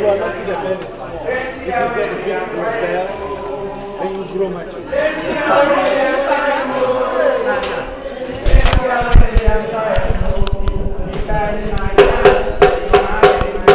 Eu anão que depende do poder do Deus dela, tem os bromatismos.